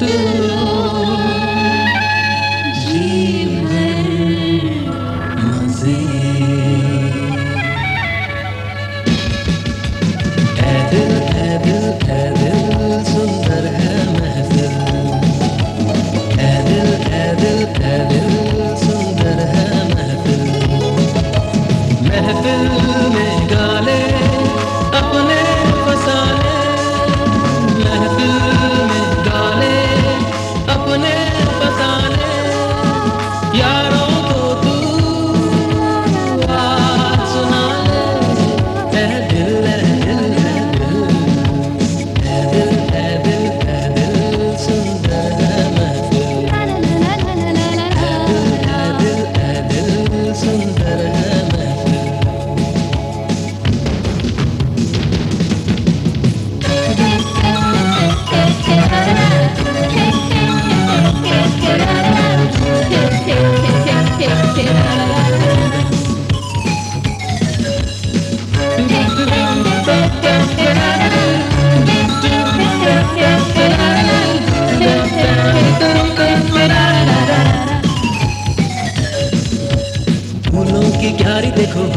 do.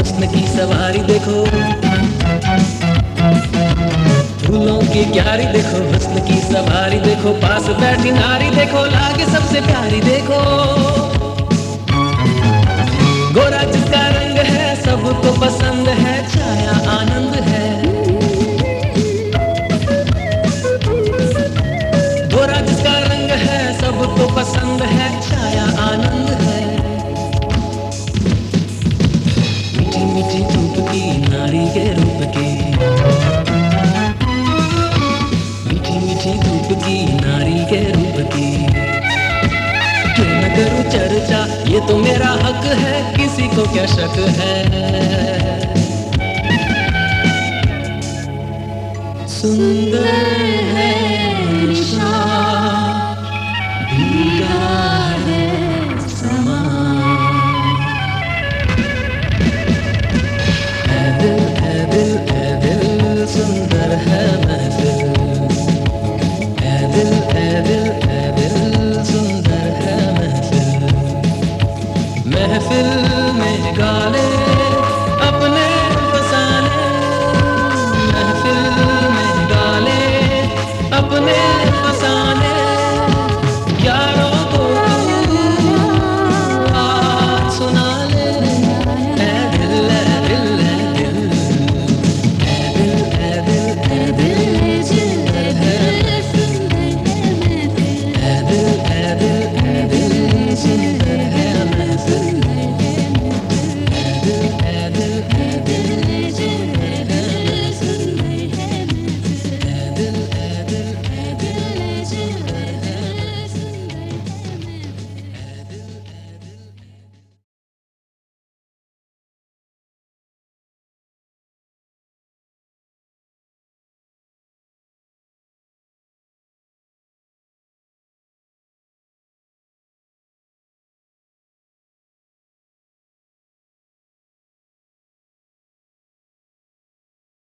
हुस्न की सवारी देखो। फूलों की क्यारी देखो हुस्न की सवारी देखो, पास बैठी नारी देखो, लागे सबसे प्यारी देखो। गोरा जिसका ये तो मेरा हक है किसी को क्या शक है? सुंदर है।